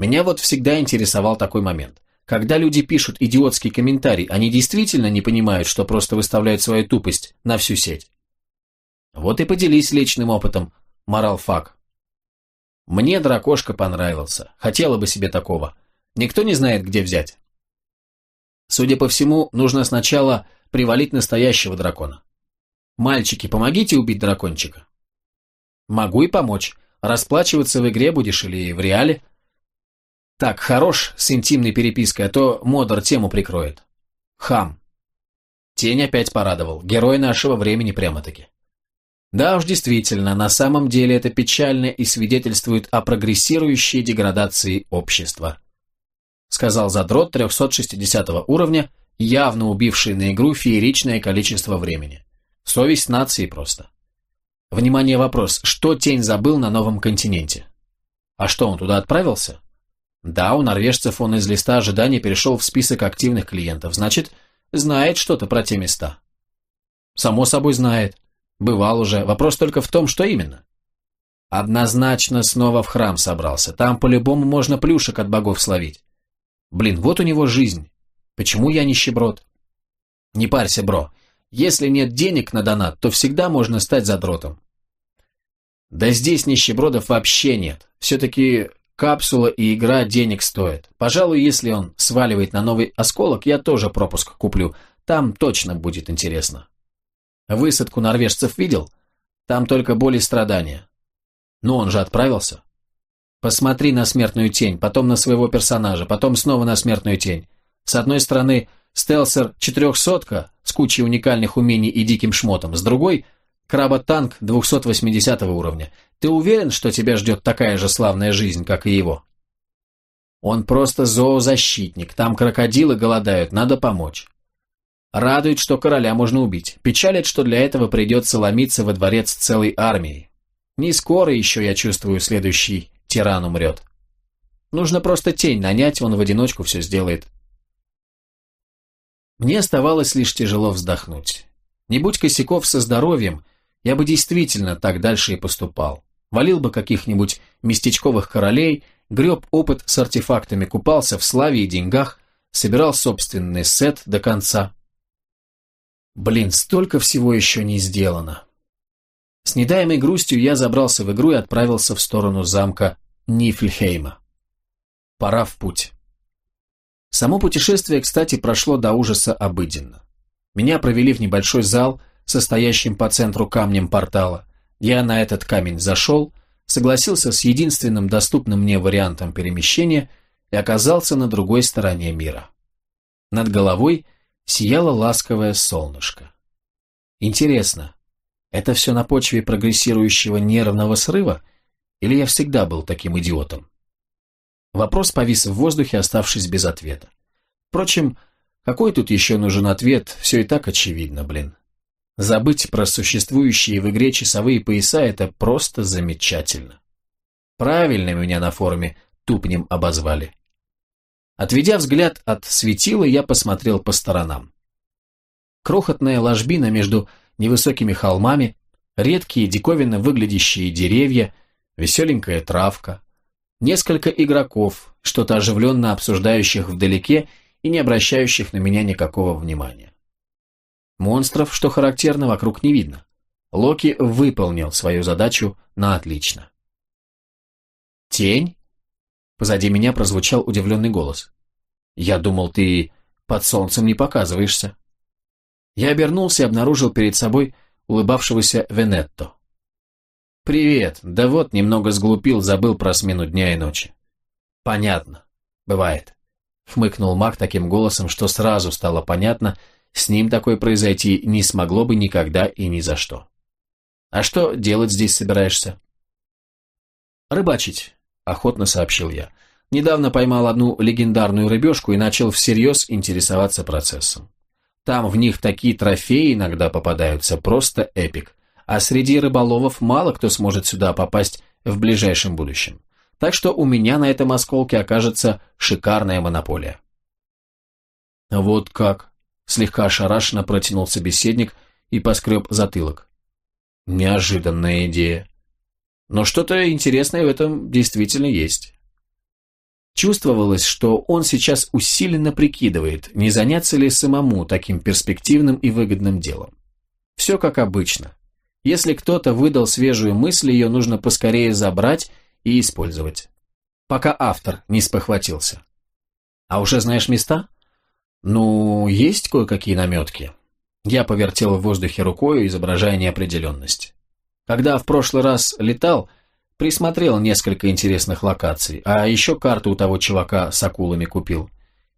Меня вот всегда интересовал такой момент. Когда люди пишут идиотский комментарий, они действительно не понимают, что просто выставляют свою тупость на всю сеть. Вот и поделись личным опытом, морал фак. Мне дракошка понравился, хотела бы себе такого. Никто не знает, где взять. Судя по всему, нужно сначала привалить настоящего дракона. Мальчики, помогите убить дракончика. Могу и помочь. Расплачиваться в игре будешь или в реале? Так, хорош с интимной перепиской, а то модер тему прикроет. Хам. Тень опять порадовал. Герой нашего времени прямо-таки. Да уж, действительно, на самом деле это печально и свидетельствует о прогрессирующей деградации общества. Сказал задрот 360 уровня, явно убивший на игру фееричное количество времени. Совесть нации просто. Внимание, вопрос. Что Тень забыл на новом континенте? А что, он туда отправился? Да, у норвежцев он из листа ожидания перешел в список активных клиентов. Значит, знает что-то про те места. Само собой знает. Бывал уже. Вопрос только в том, что именно. Однозначно снова в храм собрался. Там по-любому можно плюшек от богов словить. Блин, вот у него жизнь. Почему я нищеброд? Не парься, бро. Если нет денег на донат, то всегда можно стать задротом. Да здесь нищебродов вообще нет. Все-таки капсула и игра денег стоят. Пожалуй, если он сваливает на новый осколок, я тоже пропуск куплю. Там точно будет интересно. Высадку норвежцев видел? Там только боль и страдания. Но он же отправился. Посмотри на смертную тень, потом на своего персонажа, потом снова на смертную тень. С одной стороны, стелсер четырехсотка с кучей уникальных умений и диким шмотом, с другой – кработанк 280 уровня. Ты уверен, что тебя ждет такая же славная жизнь, как и его? Он просто зоозащитник, там крокодилы голодают, надо помочь. Радует, что короля можно убить. Печалит, что для этого придется ломиться во дворец целой армией. Не скоро еще, я чувствую, следующий тиран умрет. Нужно просто тень нанять, он в одиночку все сделает. Мне оставалось лишь тяжело вздохнуть. Не будь косяков со здоровьем, я бы действительно так дальше и поступал. Валил бы каких-нибудь местечковых королей, греб опыт с артефактами, купался в славе и деньгах, собирал собственный сет до конца. Блин, столько всего еще не сделано. С недаемой грустью я забрался в игру и отправился в сторону замка Нифльхейма. Пора в путь. Само путешествие, кстати, прошло до ужаса обыденно. Меня провели в небольшой зал, состоящим по центру камнем портала. Я на этот камень зашел, согласился с единственным доступным мне вариантом перемещения и оказался на другой стороне мира. Над головой – сияло ласковое солнышко. Интересно, это все на почве прогрессирующего нервного срыва, или я всегда был таким идиотом? Вопрос повис в воздухе, оставшись без ответа. Впрочем, какой тут еще нужен ответ, все и так очевидно, блин. Забыть про существующие в игре часовые пояса – это просто замечательно. Правильно меня на форуме тупнем обозвали. Отведя взгляд от светила, я посмотрел по сторонам. Крохотная ложбина между невысокими холмами, редкие диковинно выглядящие деревья, веселенькая травка, несколько игроков, что-то оживленно обсуждающих вдалеке и не обращающих на меня никакого внимания. Монстров, что характерно, вокруг не видно. Локи выполнил свою задачу на отлично. «Тень?» Позади меня прозвучал удивленный голос. «Я думал, ты под солнцем не показываешься». Я обернулся и обнаружил перед собой улыбавшегося Венетто. «Привет. Да вот, немного сглупил, забыл про смену дня и ночи». «Понятно. Бывает», — хмыкнул маг таким голосом, что сразу стало понятно, с ним такое произойти не смогло бы никогда и ни за что. «А что делать здесь собираешься?» «Рыбачить охотно сообщил я. Недавно поймал одну легендарную рыбешку и начал всерьез интересоваться процессом. Там в них такие трофеи иногда попадаются, просто эпик. А среди рыболовов мало кто сможет сюда попасть в ближайшем будущем. Так что у меня на этом осколке окажется шикарная монополия. Вот как? Слегка ошарашенно протянул собеседник и поскреб затылок. Неожиданная идея. Но что-то интересное в этом действительно есть. Чувствовалось, что он сейчас усиленно прикидывает, не заняться ли самому таким перспективным и выгодным делом. Все как обычно. Если кто-то выдал свежую мысль, ее нужно поскорее забрать и использовать. Пока автор не спохватился. А уже знаешь места? Ну, есть кое-какие наметки. Я повертел в воздухе рукой, изображая неопределенность. Когда в прошлый раз летал, присмотрел несколько интересных локаций, а еще карту у того чувака с акулами купил.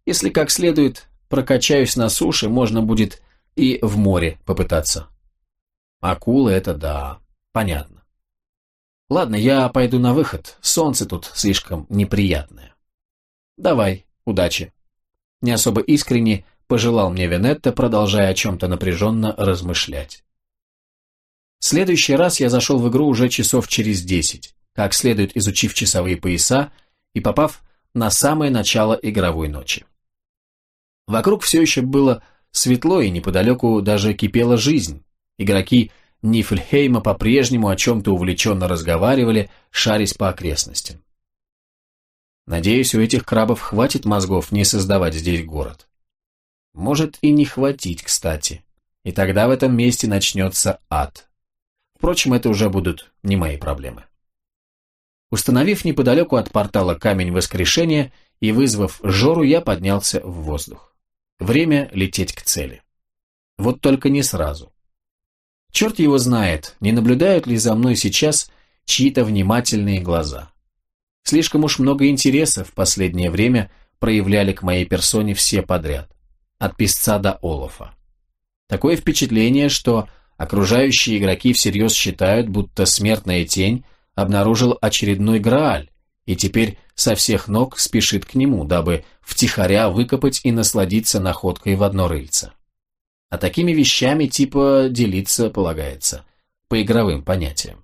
Если как следует прокачаюсь на суше, можно будет и в море попытаться. Акулы — это да, понятно. Ладно, я пойду на выход, солнце тут слишком неприятное. Давай, удачи. Не особо искренне пожелал мне Венетта, продолжая о чем-то напряженно размышлять. Следующий раз я зашел в игру уже часов через десять, как следует изучив часовые пояса и попав на самое начало игровой ночи. Вокруг все еще было светло и неподалеку даже кипела жизнь. Игроки Нифльхейма по-прежнему о чем-то увлеченно разговаривали, шарясь по окрестностям. Надеюсь, у этих крабов хватит мозгов не создавать здесь город. Может и не хватить, кстати. И тогда в этом месте начнется ад. Впрочем, это уже будут не мои проблемы. Установив неподалеку от портала камень воскрешения и вызвав Жору, я поднялся в воздух. Время лететь к цели. Вот только не сразу. Черт его знает, не наблюдают ли за мной сейчас чьи-то внимательные глаза. Слишком уж много интереса в последнее время проявляли к моей персоне все подряд, от писца до Олафа. Такое впечатление, что окружающие игроки всерьез считают, будто смертная тень обнаружил очередной Грааль, и теперь со всех ног спешит к нему, дабы втихаря выкопать и насладиться находкой в одно рыльце. А такими вещами типа делиться полагается, по игровым понятиям.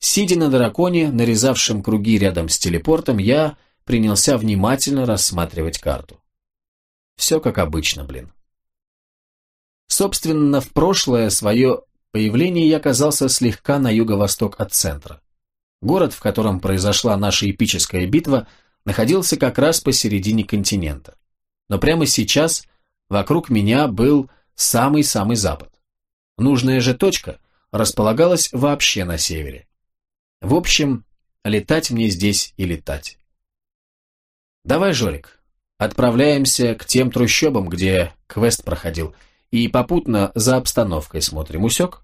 Сидя на драконе, нарезавшем круги рядом с телепортом, я принялся внимательно рассматривать карту. Все как обычно, блин. Собственно, в прошлое свое появление я оказался слегка на юго-восток от центра. Город, в котором произошла наша эпическая битва, находился как раз посередине континента. Но прямо сейчас Вокруг меня был самый-самый запад. Нужная же точка располагалась вообще на севере. В общем, летать мне здесь и летать. Давай, Жорик, отправляемся к тем трущобам, где квест проходил, и попутно за обстановкой смотрим, усек?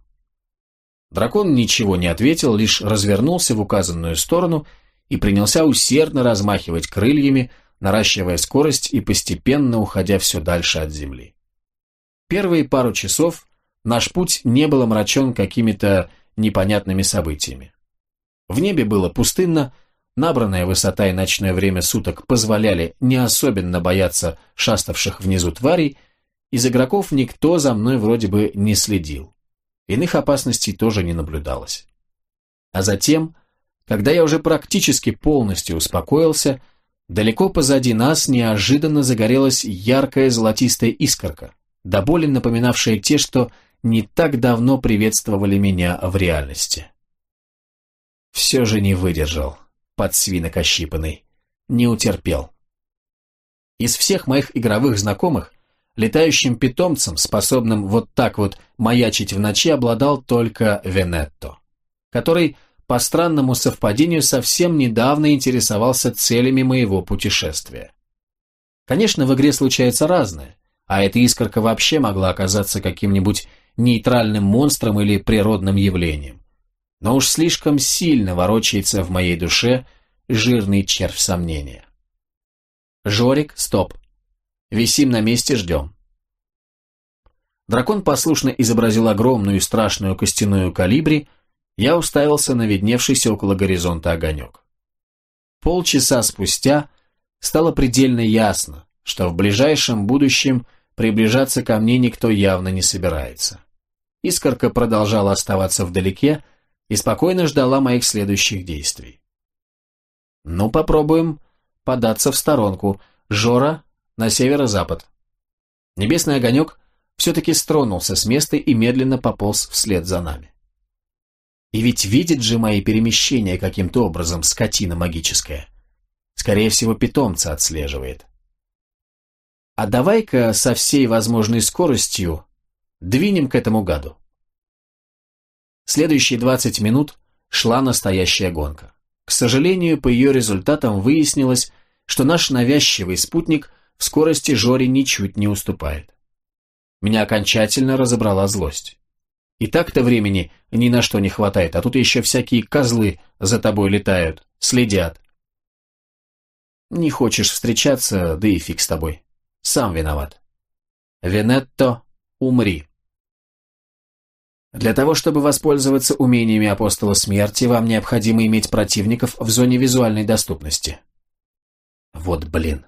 Дракон ничего не ответил, лишь развернулся в указанную сторону и принялся усердно размахивать крыльями, наращивая скорость и постепенно уходя все дальше от земли. Первые пару часов наш путь не был омрачен какими-то непонятными событиями. В небе было пустынно, набранная высота и ночное время суток позволяли не особенно бояться шаставших внизу тварей, из игроков никто за мной вроде бы не следил. Иных опасностей тоже не наблюдалось. А затем, когда я уже практически полностью успокоился, Далеко позади нас неожиданно загорелась яркая золотистая искорка, до боли напоминавшая те, что не так давно приветствовали меня в реальности. Все же не выдержал, подсвинок ощипанный, не утерпел. Из всех моих игровых знакомых летающим питомцем, способным вот так вот маячить в ночи, обладал только Венетто, который по странному совпадению совсем недавно интересовался целями моего путешествия. Конечно, в игре случается разное, а эта искорка вообще могла оказаться каким-нибудь нейтральным монстром или природным явлением. Но уж слишком сильно ворочается в моей душе жирный червь сомнения. Жорик, стоп. Висим на месте, ждем. Дракон послушно изобразил огромную и страшную костяную калибри, я уставился на видневшийся около горизонта огонек. Полчаса спустя стало предельно ясно, что в ближайшем будущем приближаться ко мне никто явно не собирается. Искорка продолжала оставаться вдалеке и спокойно ждала моих следующих действий. Ну, попробуем податься в сторонку. Жора на северо-запад. Небесный огонек все-таки стронулся с места и медленно пополз вслед за нами. И ведь видит же мои перемещения каким-то образом, скотина магическая. Скорее всего, питомца отслеживает. А давай-ка со всей возможной скоростью двинем к этому гаду. Следующие 20 минут шла настоящая гонка. К сожалению, по ее результатам выяснилось, что наш навязчивый спутник в скорости Жоре ничуть не уступает. Меня окончательно разобрала злость. И так-то времени ни на что не хватает, а тут еще всякие козлы за тобой летают, следят. Не хочешь встречаться, да и фиг с тобой. Сам виноват. Венетто, умри. Для того, чтобы воспользоваться умениями апостола смерти, вам необходимо иметь противников в зоне визуальной доступности. Вот блин.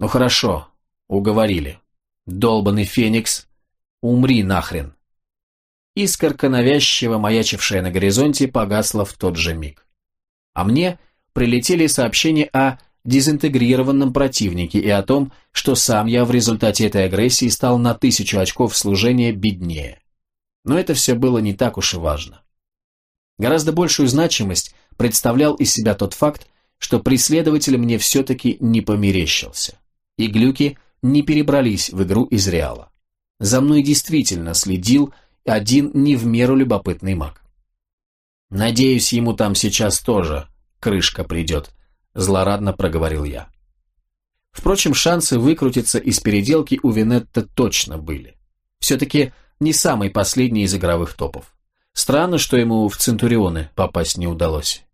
Ну хорошо, уговорили. Долбанный Феникс, умри нахрен. Искорка навязчиво маячившая на горизонте погасла в тот же миг. А мне прилетели сообщения о дезинтегрированном противнике и о том, что сам я в результате этой агрессии стал на тысячу очков служения беднее. Но это все было не так уж и важно. Гораздо большую значимость представлял из себя тот факт, что преследователь мне все-таки не померещился. И глюки не перебрались в игру из Реала. За мной действительно следил один не в меру любопытный маг. «Надеюсь, ему там сейчас тоже крышка придет», – злорадно проговорил я. Впрочем, шансы выкрутиться из переделки у Винетта точно были. Все-таки не самый последний из игровых топов. Странно, что ему в Центурионы попасть не удалось.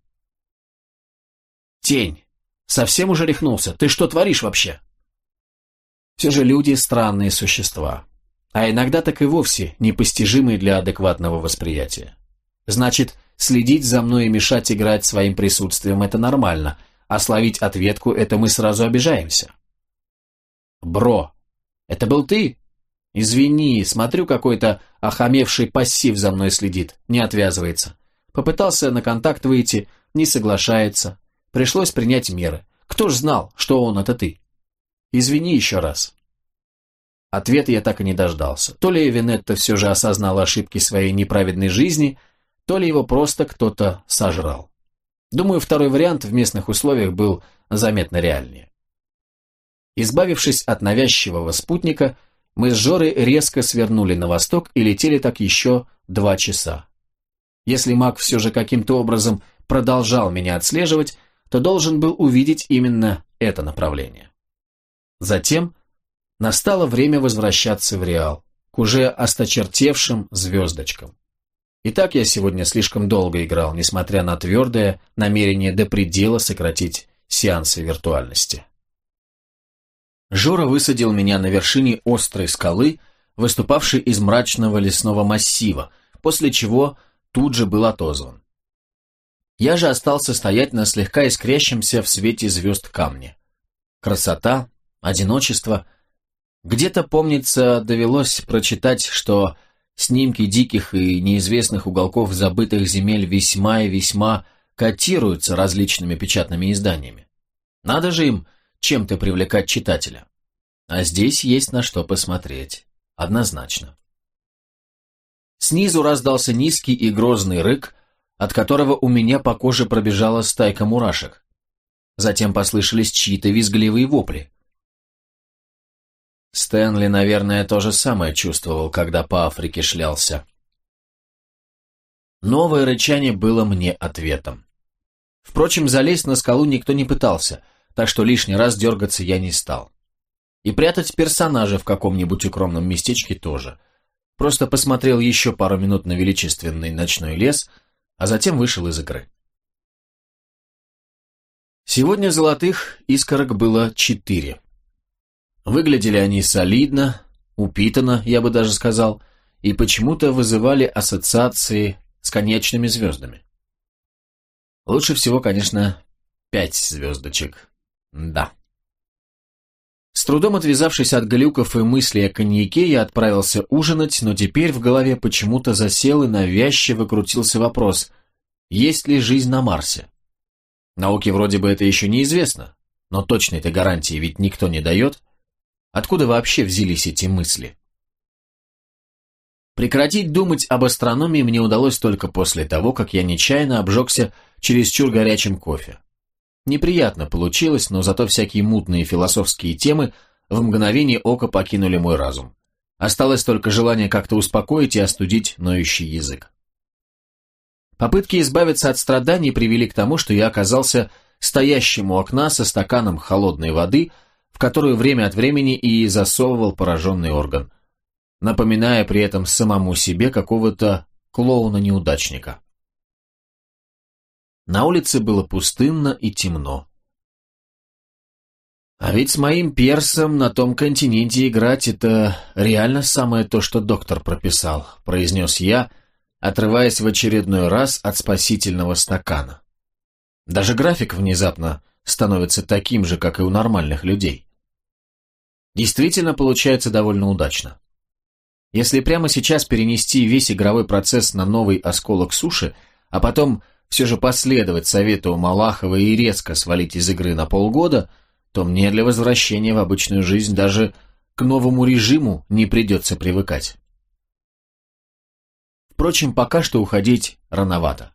«Тень! Совсем уже рехнулся? Ты что творишь вообще?» Все же люди – странные существа. А иногда так и вовсе непостижимые для адекватного восприятия. Значит, следить за мной и мешать играть своим присутствием – это нормально, а словить ответку – это мы сразу обижаемся. «Бро, это был ты?» «Извини, смотрю, какой-то охамевший пассив за мной следит, не отвязывается. Попытался на контакт выйти, не соглашается. Пришлось принять меры. Кто ж знал, что он это ты? Извини еще раз». Ответа я так и не дождался. То ли Винетто все же осознал ошибки своей неправедной жизни, то ли его просто кто-то сожрал. Думаю, второй вариант в местных условиях был заметно реальнее. Избавившись от навязчивого спутника, мы с Жорой резко свернули на восток и летели так еще два часа. Если маг все же каким-то образом продолжал меня отслеживать, то должен был увидеть именно это направление. Затем настало время возвращаться в Реал, к уже осточертевшим звездочкам. И так я сегодня слишком долго играл, несмотря на твердое намерение до предела сократить сеансы виртуальности. Жора высадил меня на вершине острой скалы, выступавшей из мрачного лесного массива, после чего тут же был отозван. Я же остался стоять на слегка искрящемся в свете звезд камне. Красота, одиночество. Где-то, помнится, довелось прочитать, что снимки диких и неизвестных уголков забытых земель весьма и весьма котируются различными печатными изданиями. Надо же им чем-то привлекать читателя. А здесь есть на что посмотреть. Однозначно. Снизу раздался низкий и грозный рык, от которого у меня по коже пробежала стайка мурашек. Затем послышались чьи-то визгливые вопли. Стэнли, наверное, то же самое чувствовал, когда по Африке шлялся. Новое рычание было мне ответом. Впрочем, залезть на скалу никто не пытался — так что лишний раз дергаться я не стал. И прятать персонажа в каком-нибудь укромном местечке тоже. Просто посмотрел еще пару минут на величественный ночной лес, а затем вышел из игры. Сегодня золотых искорок было четыре. Выглядели они солидно, упитанно, я бы даже сказал, и почему-то вызывали ассоциации с конечными звездами. Лучше всего, конечно, пять звездочек. Да. С трудом отвязавшись от глюков и мыслей о коньяке, я отправился ужинать, но теперь в голове почему-то засел и навязчиво крутился вопрос, есть ли жизнь на Марсе? Науке вроде бы это еще неизвестно, но точной-то гарантии ведь никто не дает. Откуда вообще взялись эти мысли? Прекратить думать об астрономии мне удалось только после того, как я нечаянно обжегся чересчур горячим кофе. Неприятно получилось, но зато всякие мутные философские темы в мгновение ока покинули мой разум. Осталось только желание как-то успокоить и остудить ноющий язык. Попытки избавиться от страданий привели к тому, что я оказался стоящим у окна со стаканом холодной воды, в которую время от времени и засовывал пораженный орган, напоминая при этом самому себе какого-то клоуна-неудачника. На улице было пустынно и темно. А ведь с моим персом на том континенте играть – это реально самое то, что доктор прописал, произнес я, отрываясь в очередной раз от спасительного стакана. Даже график внезапно становится таким же, как и у нормальных людей. Действительно получается довольно удачно. Если прямо сейчас перенести весь игровой процесс на новый осколок суши, а потом все же последовать совету Малахова и резко свалить из игры на полгода – то мне для возвращения в обычную жизнь даже к новому режиму не придется привыкать. Впрочем, пока что уходить рановато.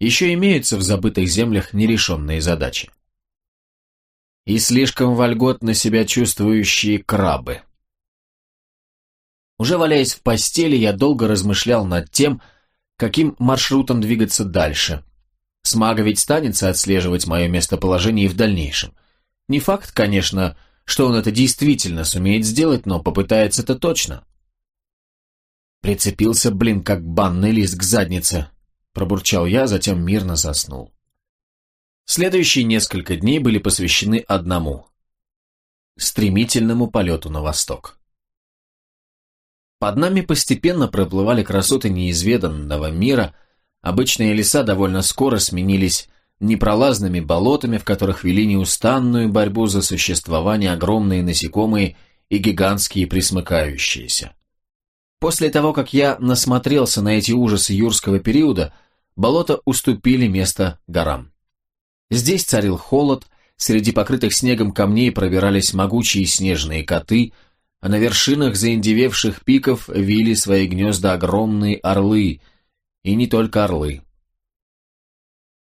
Еще имеются в забытых землях нерешенные задачи. И слишком вольготно себя чувствующие крабы. Уже валяясь в постели, я долго размышлял над тем, каким маршрутом двигаться дальше. Смага ведь станется отслеживать мое местоположение и в дальнейшем – не факт, конечно, что он это действительно сумеет сделать, но попытается это точно. Прицепился, блин, как банный лист к заднице, пробурчал я, затем мирно заснул. Следующие несколько дней были посвящены одному – стремительному полету на восток. Под нами постепенно проплывали красоты неизведанного мира, обычные леса довольно скоро сменились непролазными болотами, в которых вели неустанную борьбу за существование огромные насекомые и гигантские присмыкающиеся. После того, как я насмотрелся на эти ужасы юрского периода, болота уступили место горам. Здесь царил холод, среди покрытых снегом камней пробирались могучие снежные коты, а на вершинах заиндевевших пиков вили свои гнезда огромные орлы, и не только орлы.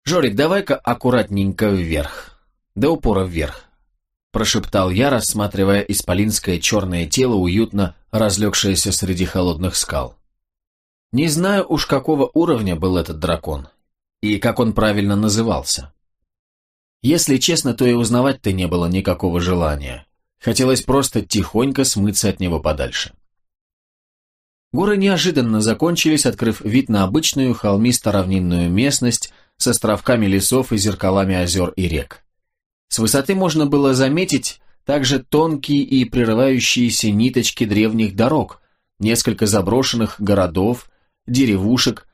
«Жорик, давай-ка аккуратненько вверх. До упора вверх», – прошептал я, рассматривая исполинское черное тело, уютно разлегшееся среди холодных скал. Не знаю уж какого уровня был этот дракон, и как он правильно назывался. Если честно, то и узнавать-то не было никакого желания. Хотелось просто тихонько смыться от него подальше. Горы неожиданно закончились, открыв вид на обычную холмисто-равнинную местность с островками лесов и зеркалами озер и рек. С высоты можно было заметить также тонкие и прерывающиеся ниточки древних дорог, несколько заброшенных городов, деревушек.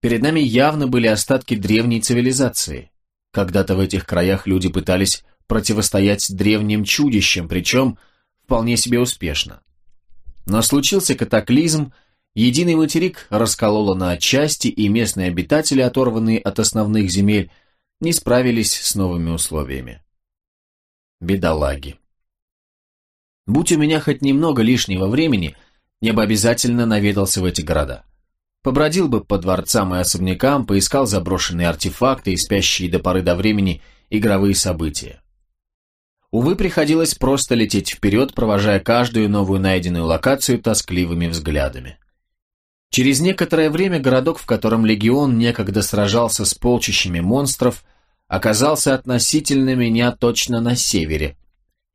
Перед нами явно были остатки древней цивилизации. Когда-то в этих краях люди пытались противостоять древним чудищам, причем вполне себе успешно. Но случился катаклизм, Единый материк раскололо на части, и местные обитатели, оторванные от основных земель, не справились с новыми условиями. Бедолаги. Будь у меня хоть немного лишнего времени, я бы обязательно наведался в эти города. Побродил бы по дворцам и особнякам, поискал заброшенные артефакты и спящие до поры до времени игровые события. Увы, приходилось просто лететь вперед, провожая каждую новую найденную локацию тоскливыми взглядами. Через некоторое время городок, в котором легион некогда сражался с полчищами монстров, оказался относительно меня точно на севере,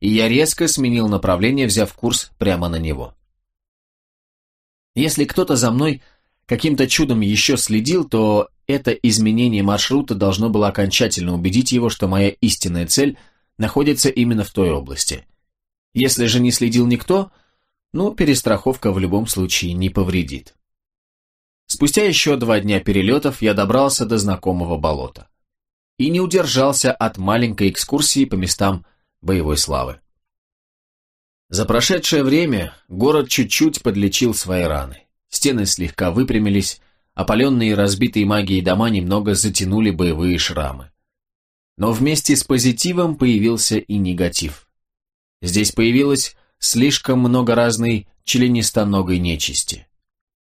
и я резко сменил направление, взяв курс прямо на него. Если кто-то за мной каким-то чудом еще следил, то это изменение маршрута должно было окончательно убедить его, что моя истинная цель находится именно в той области. Если же не следил никто, ну, перестраховка в любом случае не повредит. Спустя еще два дня перелетов я добрался до знакомого болота. И не удержался от маленькой экскурсии по местам боевой славы. За прошедшее время город чуть-чуть подлечил свои раны. Стены слегка выпрямились, опаленные и разбитые магией дома немного затянули боевые шрамы. Но вместе с позитивом появился и негатив. Здесь появилось слишком много разной членистоногой нечисти.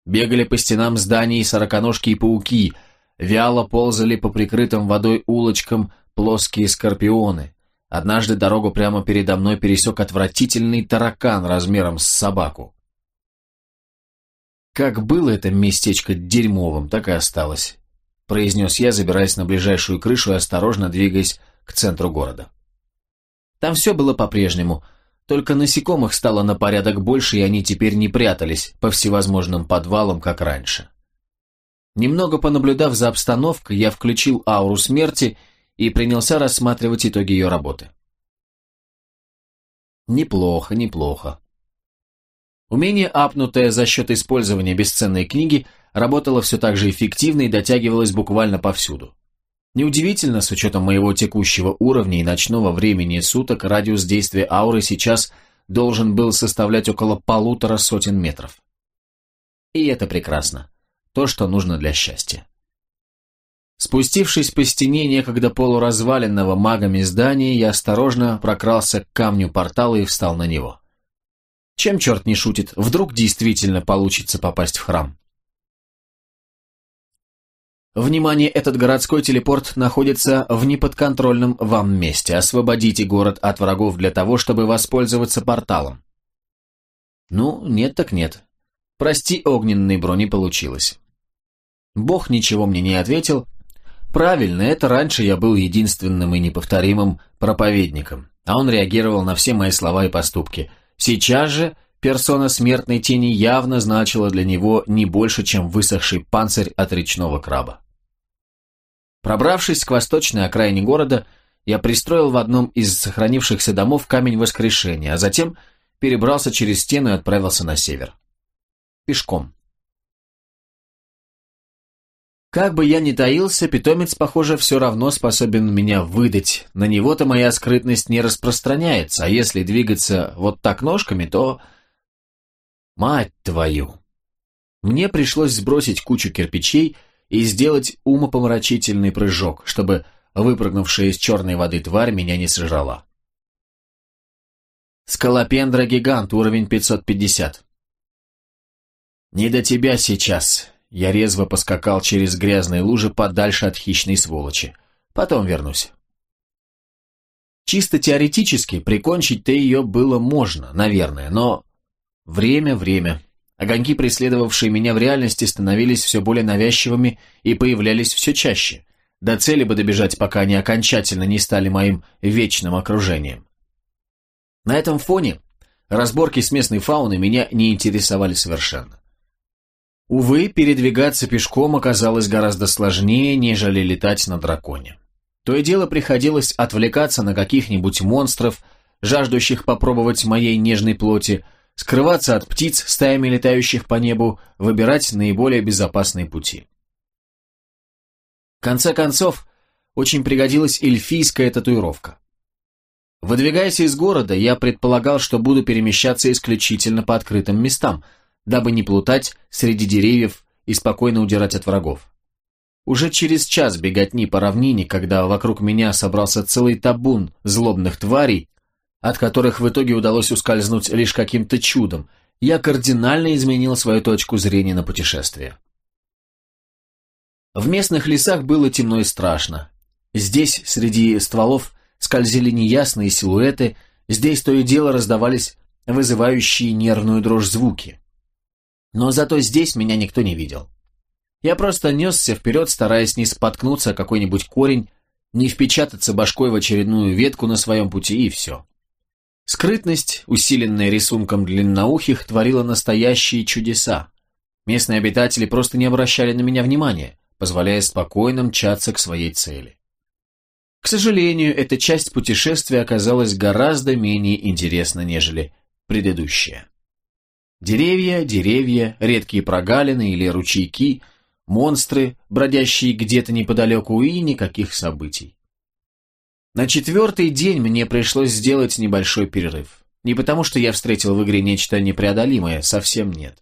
Бегали по стенам зданий сороконожки и пауки, вяло ползали по прикрытым водой улочкам плоские скорпионы. Однажды дорогу прямо передо мной пересек отвратительный таракан размером с собаку. Как было это местечко дерьмовым, так и осталось, произнес я, забираясь на ближайшую крышу и осторожно двигаясь к центру города. Там все было по-прежнему, только насекомых стало на порядок больше, и они теперь не прятались по всевозможным подвалам, как раньше. Немного понаблюдав за обстановкой, я включил ауру смерти и принялся рассматривать итоги ее работы. Неплохо, неплохо. Умение, апнутое за счет использования бесценной книги, работало все так же эффективно и дотягивалось буквально повсюду. Неудивительно, с учетом моего текущего уровня и ночного времени суток, радиус действия ауры сейчас должен был составлять около полутора сотен метров. И это прекрасно то, что нужно для счастья. Спустившись по стене некогда полуразваленного магами здания, я осторожно прокрался к камню портала и встал на него. Чем черт не шутит, вдруг действительно получится попасть в храм. Внимание, этот городской телепорт находится в неподконтрольном вам месте. Освободите город от врагов для того, чтобы воспользоваться порталом. Ну, нет так нет. Прости, огненный брони получилось. Бог ничего мне не ответил. Правильно, это раньше я был единственным и неповторимым проповедником, а он реагировал на все мои слова и поступки. Сейчас же персона смертной тени явно значила для него не больше, чем высохший панцирь от речного краба. Пробравшись к восточной окраине города, я пристроил в одном из сохранившихся домов камень воскрешения, а затем перебрался через стену и отправился на север. Пешком. Как бы я ни таился, питомец, похоже, все равно способен меня выдать. На него-то моя скрытность не распространяется, а если двигаться вот так ножками, то... Мать твою! Мне пришлось сбросить кучу кирпичей и сделать умопомрачительный прыжок, чтобы выпрыгнувшая из черной воды тварь меня не сожрала. Скалопендра-гигант, уровень 550. «Не до тебя сейчас», я резво поскакал через грязные лужи подальше от хищной сволочи. Потом вернусь. Чисто теоретически прикончить-то ее было можно, наверное, но... Время, время. Огоньки, преследовавшие меня в реальности, становились все более навязчивыми и появлялись все чаще. До цели бы добежать, пока они окончательно не стали моим вечным окружением. На этом фоне разборки с местной фауной меня не интересовали совершенно. Увы, передвигаться пешком оказалось гораздо сложнее, нежели летать на драконе. То и дело приходилось отвлекаться на каких-нибудь монстров, жаждущих попробовать моей нежной плоти, скрываться от птиц, стаями летающих по небу, выбирать наиболее безопасные пути. В конце концов, очень пригодилась эльфийская татуировка. Выдвигаясь из города, я предполагал, что буду перемещаться исключительно по открытым местам – дабы не плутать среди деревьев и спокойно удирать от врагов. Уже через час беготни по равнине, когда вокруг меня собрался целый табун злобных тварей, от которых в итоге удалось ускользнуть лишь каким-то чудом, я кардинально изменил свою точку зрения на путешествие. В местных лесах было темно и страшно. Здесь, среди стволов, скользили неясные силуэты, здесь то и дело раздавались вызывающие нервную дрожь звуки. Но зато здесь меня никто не видел. Я просто несся вперед, стараясь не споткнуться о какой-нибудь корень, не впечататься башкой в очередную ветку на своем пути, и все. Скрытность, усиленная рисунком длинноухих, творила настоящие чудеса. Местные обитатели просто не обращали на меня внимания, позволяя спокойно мчаться к своей цели. К сожалению, эта часть путешествия оказалась гораздо менее интересна, нежели предыдущая. Деревья, деревья, редкие прогалины или ручейки, монстры, бродящие где-то неподалеку, и никаких событий. На четвертый день мне пришлось сделать небольшой перерыв. Не потому, что я встретил в игре нечто непреодолимое, совсем нет.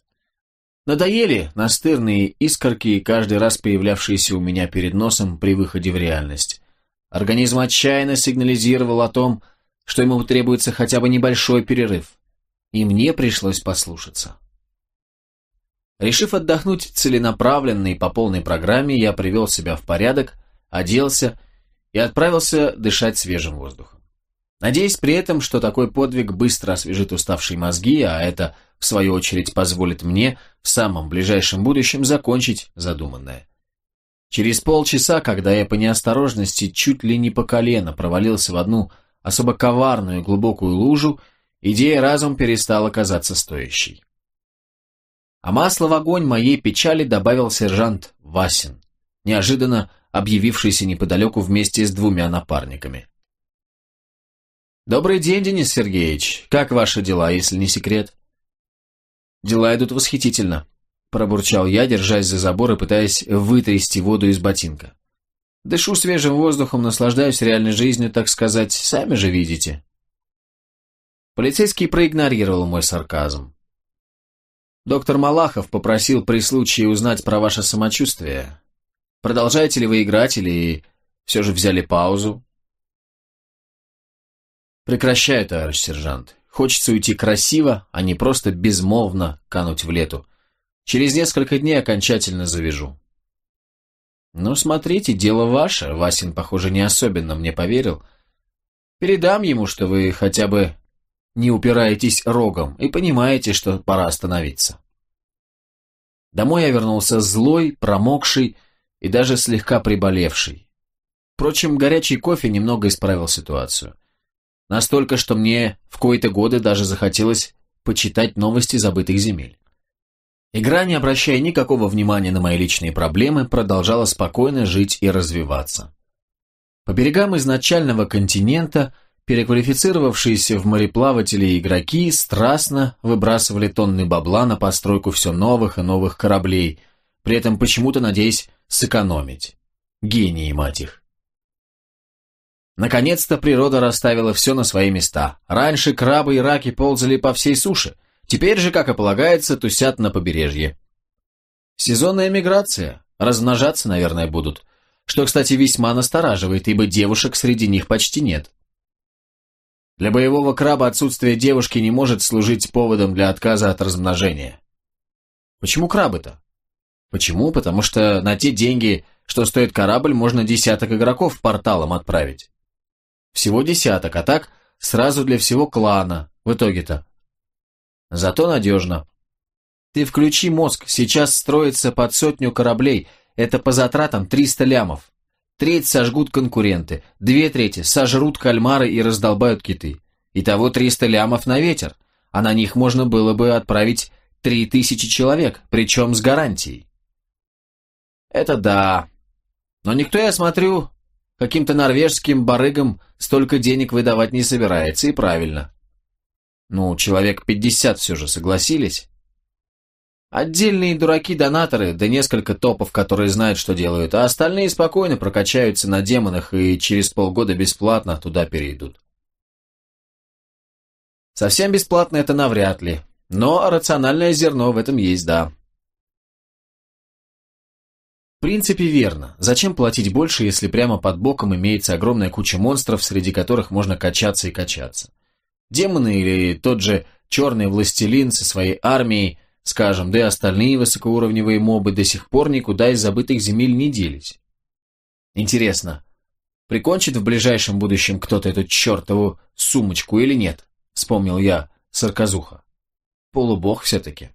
Надоели настырные искорки, каждый раз появлявшиеся у меня перед носом при выходе в реальность. Организм отчаянно сигнализировал о том, что ему требуется хотя бы небольшой перерыв и мне пришлось послушаться. Решив отдохнуть целенаправленно и по полной программе, я привел себя в порядок, оделся и отправился дышать свежим воздухом. Надеясь при этом, что такой подвиг быстро освежит уставшие мозги, а это, в свою очередь, позволит мне в самом ближайшем будущем закончить задуманное. Через полчаса, когда я по неосторожности чуть ли не по колено провалился в одну особо коварную глубокую лужу, идея разум перестала казаться стоящей. А масло в огонь моей печали добавил сержант Васин, неожиданно объявившийся неподалеку вместе с двумя напарниками. «Добрый день, Денис Сергеевич. Как ваши дела, если не секрет?» «Дела идут восхитительно», – пробурчал я, держась за забор и пытаясь вытрясти воду из ботинка. «Дышу свежим воздухом, наслаждаюсь реальной жизнью, так сказать, сами же видите». Полицейский проигнорировал мой сарказм. Доктор Малахов попросил при случае узнать про ваше самочувствие. Продолжаете ли вы играть или все же взяли паузу? Прекращаю, товарищ сержант. Хочется уйти красиво, а не просто безмолвно кануть в лету. Через несколько дней окончательно завяжу. Ну, смотрите, дело ваше. Васин, похоже, не особенно мне поверил. Передам ему, что вы хотя бы не упираетесь рогом и понимаете, что пора остановиться. Домой я вернулся злой, промокший и даже слегка приболевший. Впрочем, горячий кофе немного исправил ситуацию. Настолько, что мне в кои-то годы даже захотелось почитать новости забытых земель. Игра, не обращая никакого внимания на мои личные проблемы, продолжала спокойно жить и развиваться. По берегам изначального континента – Переквалифицировавшиеся в мореплаватели игроки страстно выбрасывали тонны бабла на постройку все новых и новых кораблей, при этом почему-то надеясь сэкономить. Гении, мать их. Наконец-то природа расставила все на свои места. Раньше крабы и раки ползали по всей суше, теперь же, как и полагается, тусят на побережье. Сезонная миграция, размножаться, наверное, будут, что, кстати, весьма настораживает, ибо девушек среди них почти нет. Для боевого краба отсутствие девушки не может служить поводом для отказа от размножения. Почему крабы-то? Почему? Потому что на те деньги, что стоит корабль, можно десяток игроков порталом отправить. Всего десяток, а так сразу для всего клана, в итоге-то. Зато надежно. Ты включи мозг, сейчас строится под сотню кораблей, это по затратам 300 лямов. Треть сожгут конкуренты, две трети сожрут кальмары и раздолбают киты. Итого 300 лямов на ветер, а на них можно было бы отправить 3000 человек, причем с гарантией. Это да. Но никто, я смотрю, каким-то норвежским барыгам столько денег выдавать не собирается, и правильно. Ну, человек 50 все же согласились. Отдельные дураки-донаторы, да несколько топов, которые знают, что делают, а остальные спокойно прокачаются на демонах и через полгода бесплатно туда перейдут. Совсем бесплатно это навряд ли, но рациональное зерно в этом есть, да. В принципе, верно. Зачем платить больше, если прямо под боком имеется огромная куча монстров, среди которых можно качаться и качаться? Демоны или тот же черный властелин со своей армией – Скажем, да и остальные высокоуровневые мобы до сих пор никуда из забытых земель не делись. Интересно, прикончит в ближайшем будущем кто-то эту чертову сумочку или нет? Вспомнил я сарказуха. Полубог все-таки.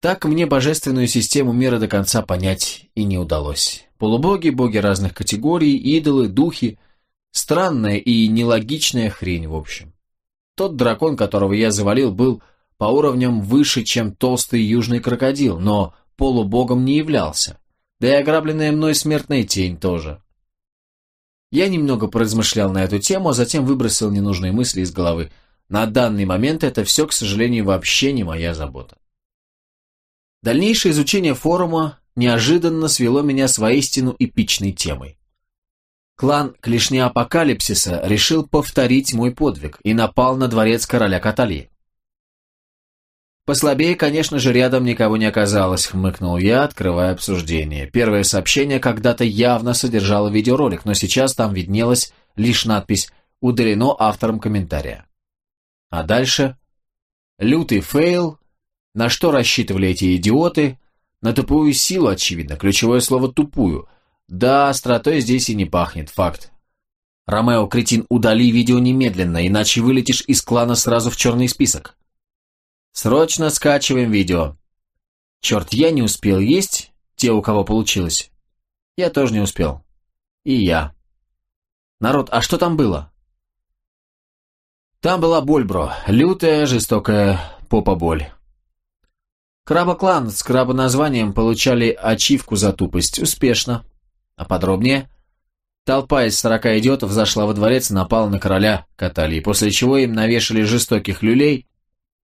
Так мне божественную систему мира до конца понять и не удалось. Полубоги, боги разных категорий, идолы, духи. Странная и нелогичная хрень, в общем. Тот дракон, которого я завалил, был по уровням выше, чем толстый южный крокодил, но полубогом не являлся. Да и ограбленная мной смертная тень тоже. Я немного поразмышлял на эту тему, а затем выбросил ненужные мысли из головы. На данный момент это все, к сожалению, вообще не моя забота. Дальнейшее изучение форума неожиданно свело меня с воистину эпичной темой. Клан Клешня Апокалипсиса решил повторить мой подвиг и напал на дворец короля Катали. Послабее, конечно же, рядом никого не оказалось, хмыкнул я, открывая обсуждение. Первое сообщение когда-то явно содержало видеоролик, но сейчас там виднелась лишь надпись «Удалено автором комментария». А дальше? Лютый фейл. На что рассчитывали эти идиоты? На тупую силу, очевидно, ключевое слово «тупую». Да, остротой здесь и не пахнет, факт. Ромео, кретин, удали видео немедленно, иначе вылетишь из клана сразу в черный список. Срочно скачиваем видео. Черт, я не успел есть, те, у кого получилось. Я тоже не успел. И я. Народ, а что там было? Там была боль, бро. Лютая, жестокая попа-боль. Краба-клан с краба-названием получали ачивку за тупость. Успешно. А подробнее? Толпа из сорока идиотов зашла во дворец и напала на короля Каталии, после чего им навешали жестоких люлей,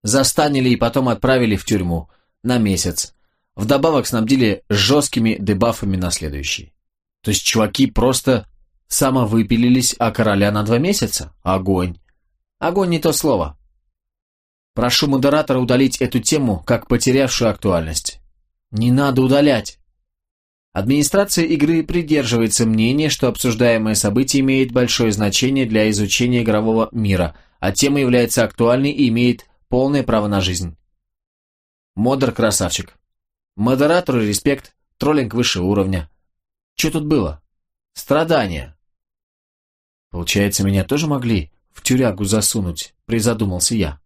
застанили и потом отправили в тюрьму на месяц. Вдобавок снабдили жесткими дебафами на следующий. То есть чуваки просто самовыпилились, а короля на два месяца? Огонь. Огонь не то слово. Прошу модератора удалить эту тему, как потерявшую актуальность. Не надо удалять. Администрация игры придерживается мнения, что обсуждаемое событие имеет большое значение для изучения игрового мира, а тема является актуальной и имеет полное право на жизнь. Модер красавчик. Модератору респект, троллинг высшего уровня. Что тут было? Страдания. Получается, меня тоже могли в тюрягу засунуть, призадумался я.